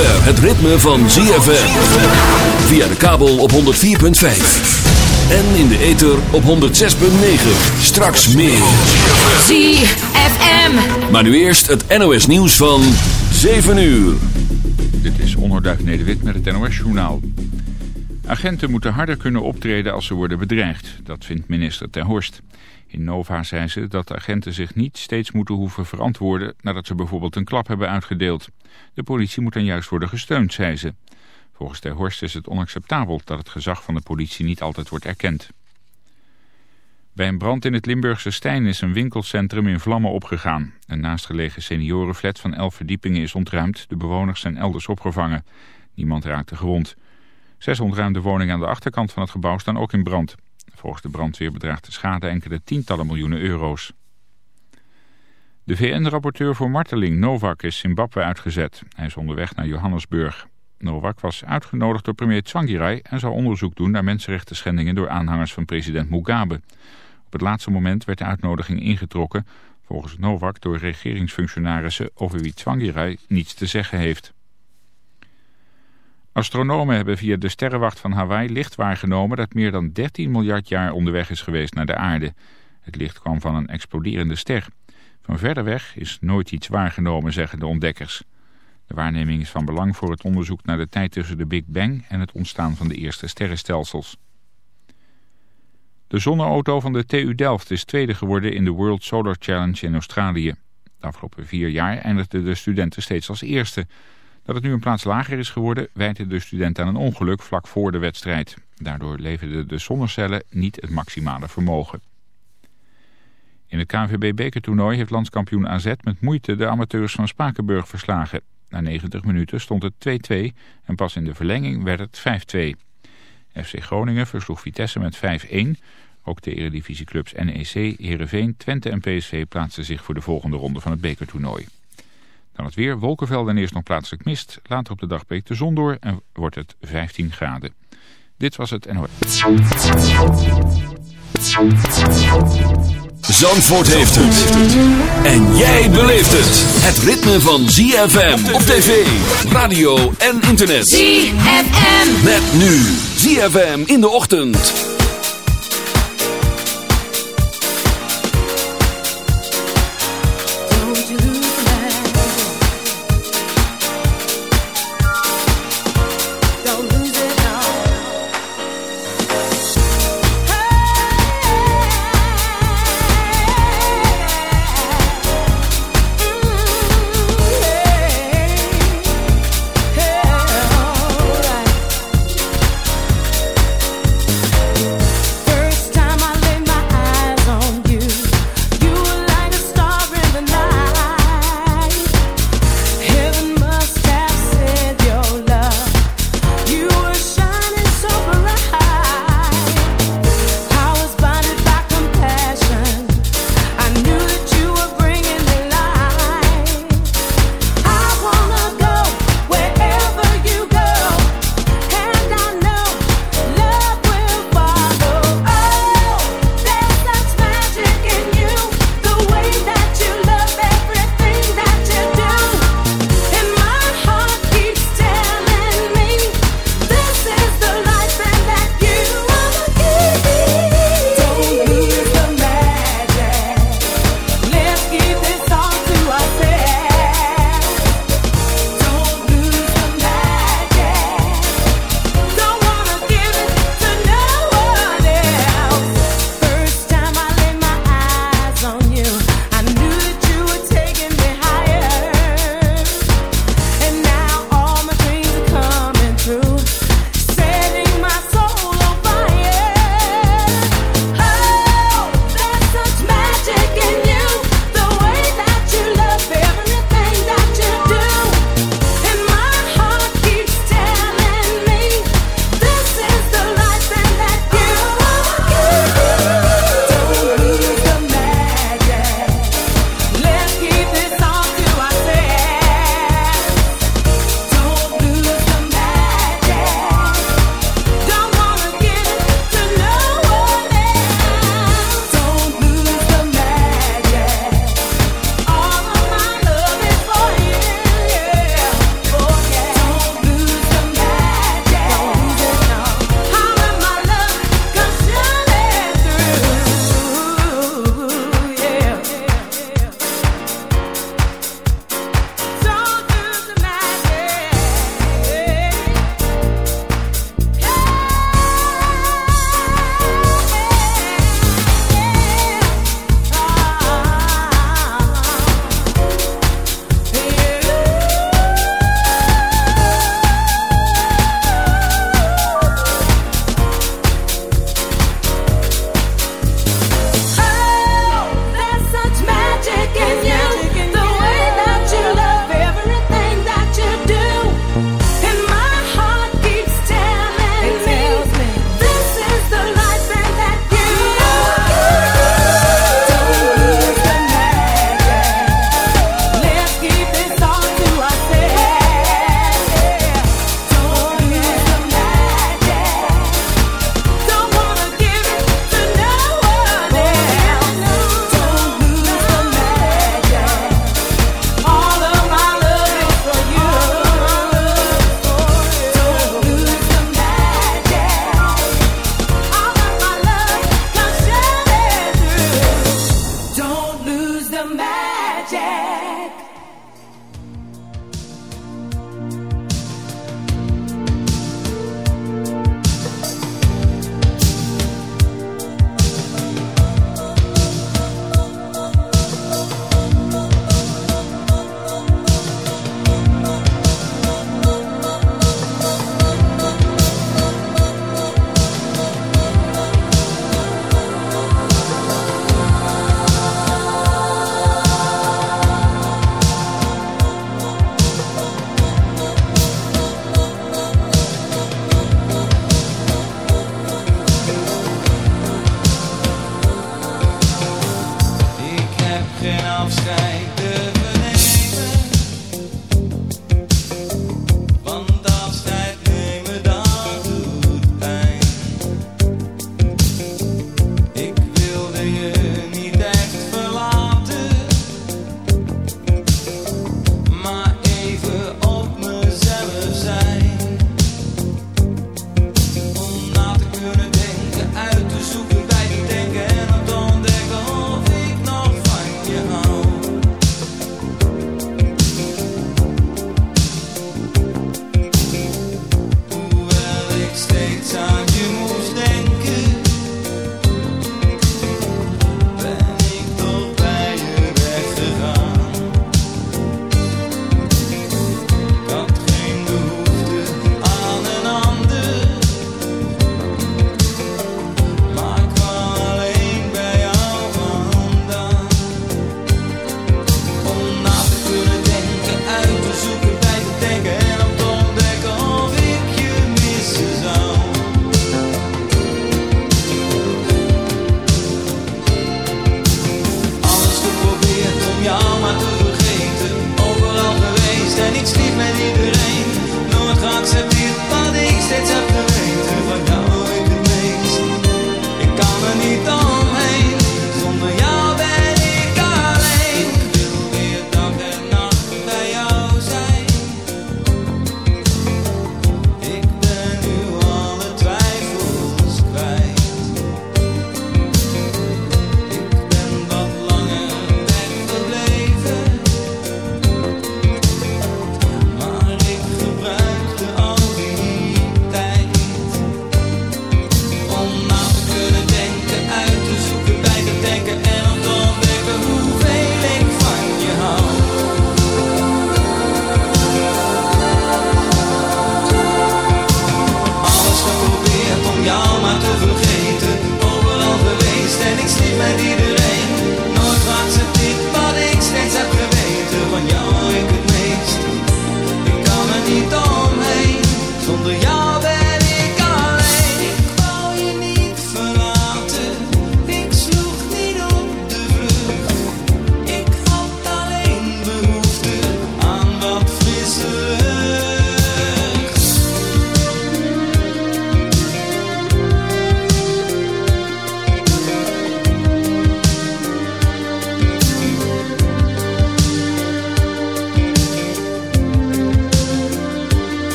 zover het ritme van ZFM. Via de kabel op 104.5. En in de ether op 106.9. Straks meer. ZFM. Maar nu eerst het NOS nieuws van 7 uur. Dit is Onderduif Nederwit met het NOS-journaal. Agenten moeten harder kunnen optreden als ze worden bedreigd. Dat vindt minister Ter Horst. In Nova zei ze dat agenten zich niet steeds moeten hoeven verantwoorden... nadat ze bijvoorbeeld een klap hebben uitgedeeld. De politie moet dan juist worden gesteund, zei ze. Volgens Ter Horst is het onacceptabel dat het gezag van de politie niet altijd wordt erkend. Bij een brand in het Limburgse Stijn is een winkelcentrum in vlammen opgegaan. Een naastgelegen seniorenflat van elf verdiepingen is ontruimd. De bewoners zijn elders opgevangen. Niemand raakte gewond. Zes ontruimde woningen aan de achterkant van het gebouw staan ook in brand. Volgens de brandweer bedraagt de schade enkele tientallen miljoenen euro's. De VN-rapporteur voor marteling Novak is Zimbabwe uitgezet. Hij is onderweg naar Johannesburg. Novak was uitgenodigd door premier Tsvangirai en zou onderzoek doen naar mensenrechten schendingen door aanhangers van president Mugabe. Op het laatste moment werd de uitnodiging ingetrokken, volgens Novak door regeringsfunctionarissen over wie Tsvangirai niets te zeggen heeft. Astronomen hebben via de sterrenwacht van Hawaii licht waargenomen dat meer dan 13 miljard jaar onderweg is geweest naar de aarde. Het licht kwam van een exploderende ster. Van verder weg is nooit iets waargenomen, zeggen de ontdekkers. De waarneming is van belang voor het onderzoek naar de tijd tussen de Big Bang en het ontstaan van de eerste sterrenstelsels. De zonneauto van de TU Delft is tweede geworden in de World Solar Challenge in Australië. De afgelopen vier jaar eindigden de studenten steeds als eerste. Dat het nu een plaats lager is geworden, wijten de studenten aan een ongeluk vlak voor de wedstrijd. Daardoor leverden de zonnecellen niet het maximale vermogen. In het KNVB-bekertoernooi heeft landskampioen AZ met moeite de amateurs van Spakenburg verslagen. Na 90 minuten stond het 2-2 en pas in de verlenging werd het 5-2. FC Groningen versloeg Vitesse met 5-1. Ook de eredivisieclubs NEC, Heerenveen, Twente en PSV plaatsten zich voor de volgende ronde van het bekertoernooi. Dan het weer, wolkenvelden en eerst nog plaatselijk mist. Later op de dag breekt de zon door en wordt het 15 graden. Dit was het NOS. Zandvoort heeft het. En jij beleeft het. Het ritme van ZFM op tv, radio en internet. ZFM. Met nu ZFM in de ochtend.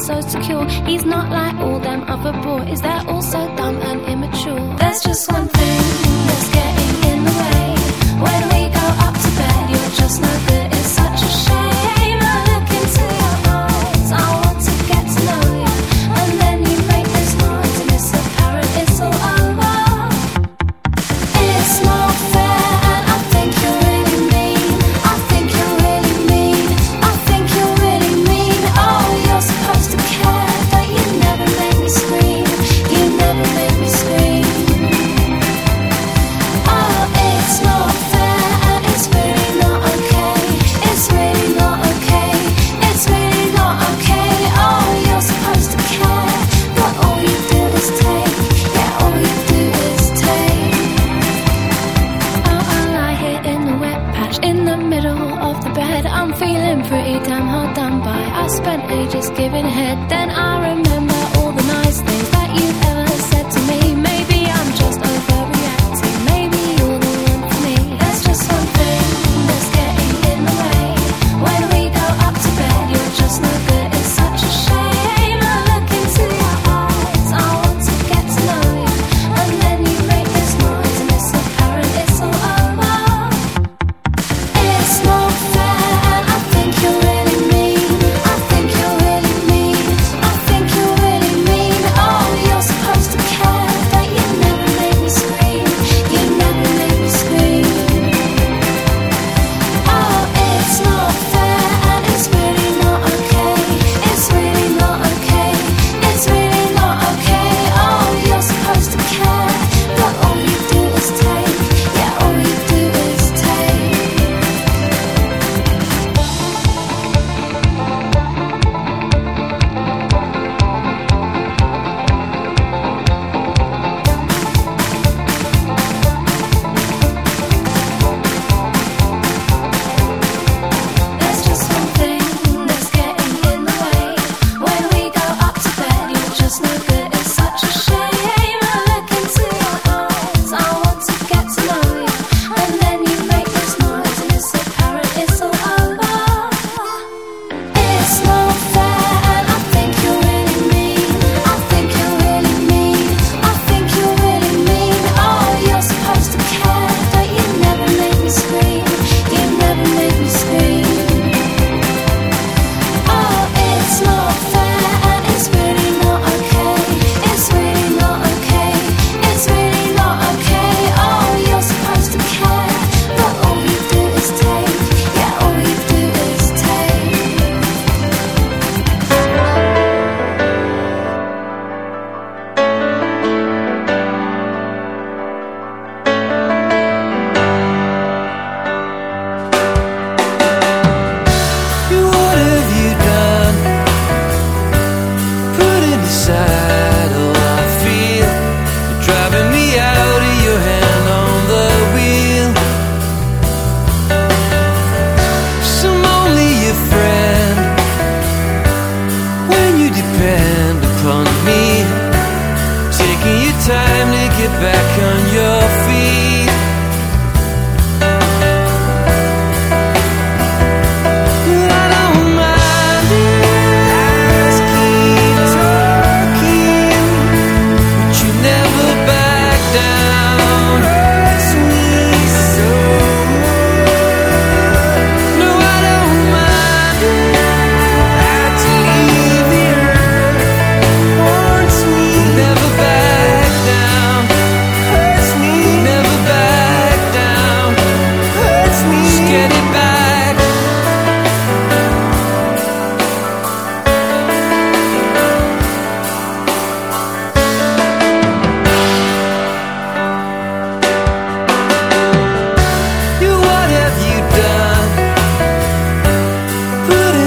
so secure. He's not like all them other boys that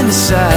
Inside.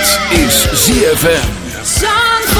Dit is ZFM.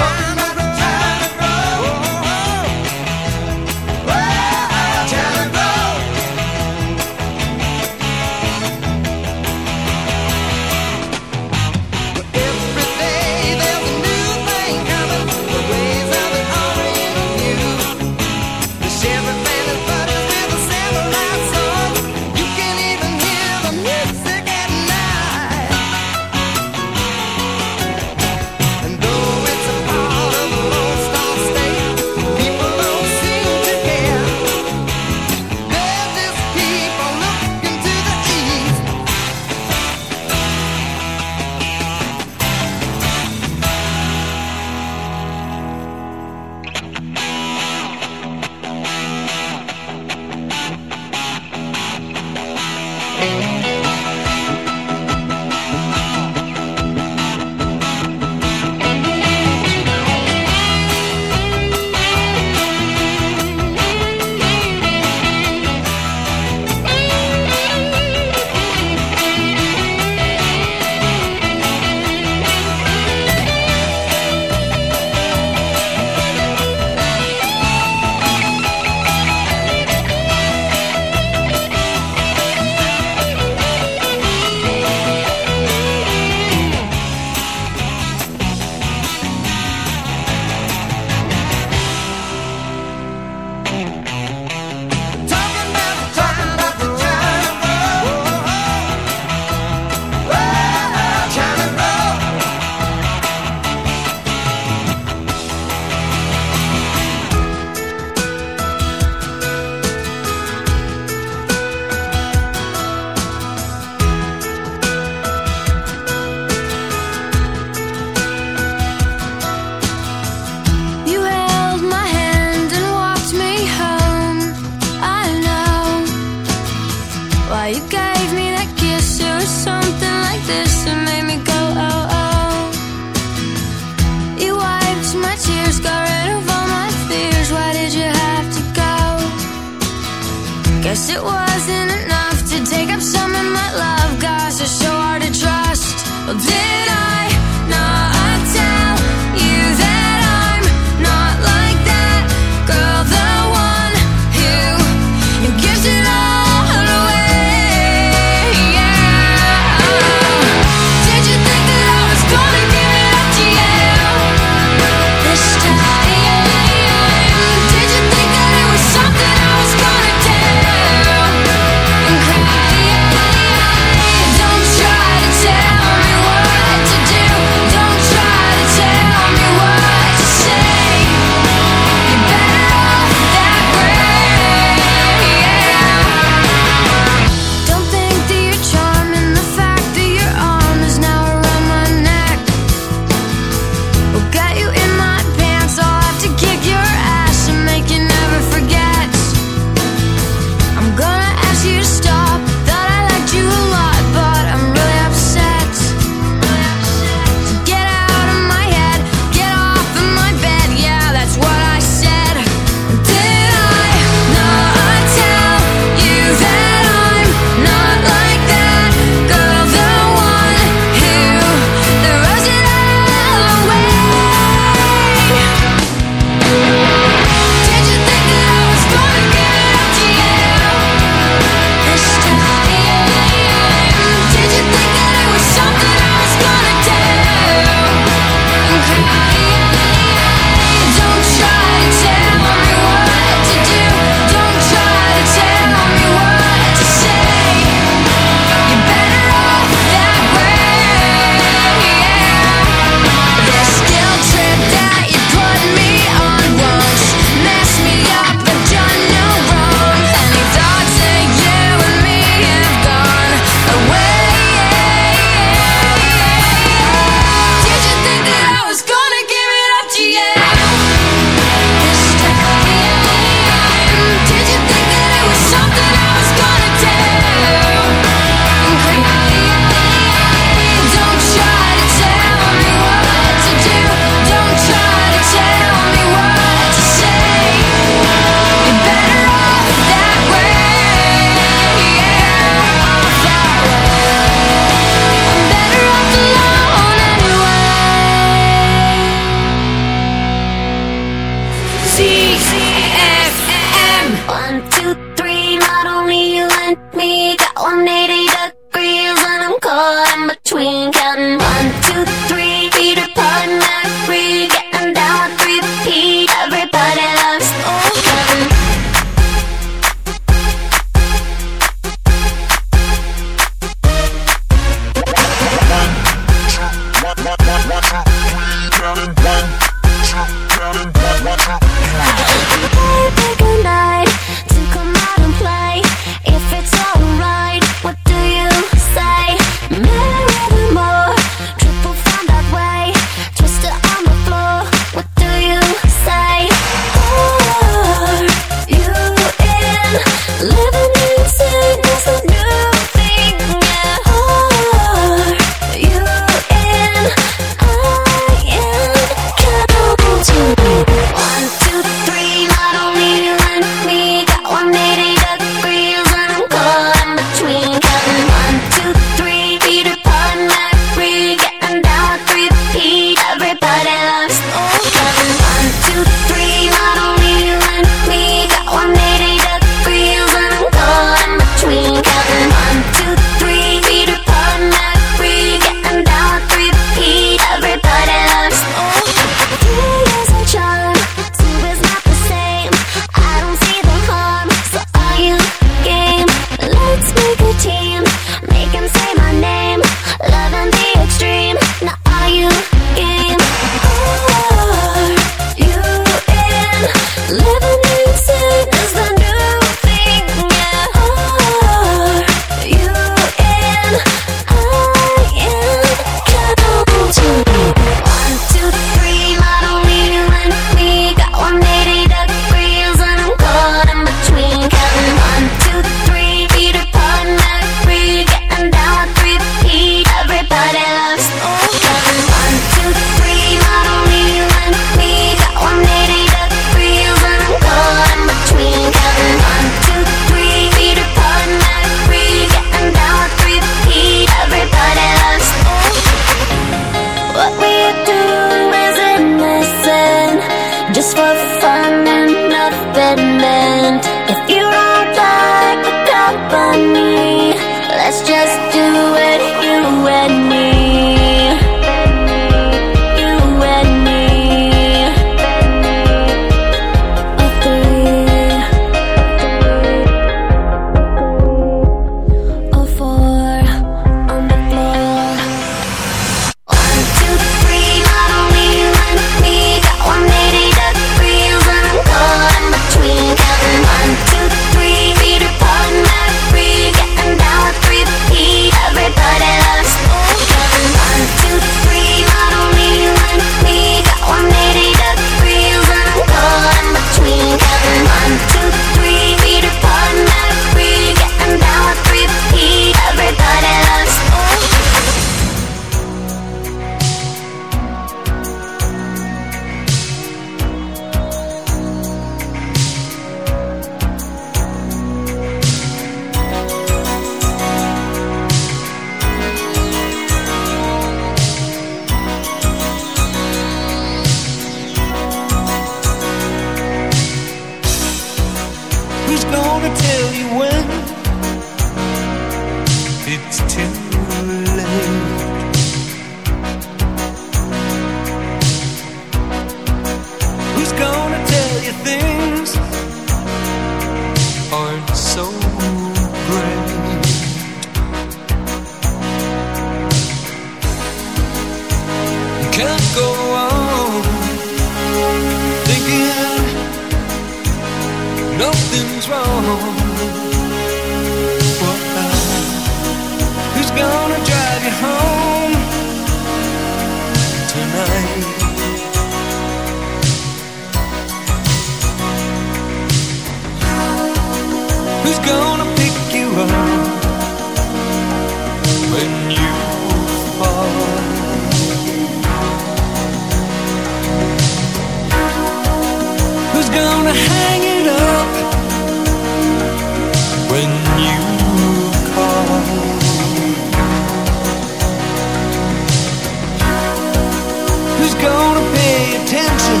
gonna pay attention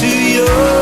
to your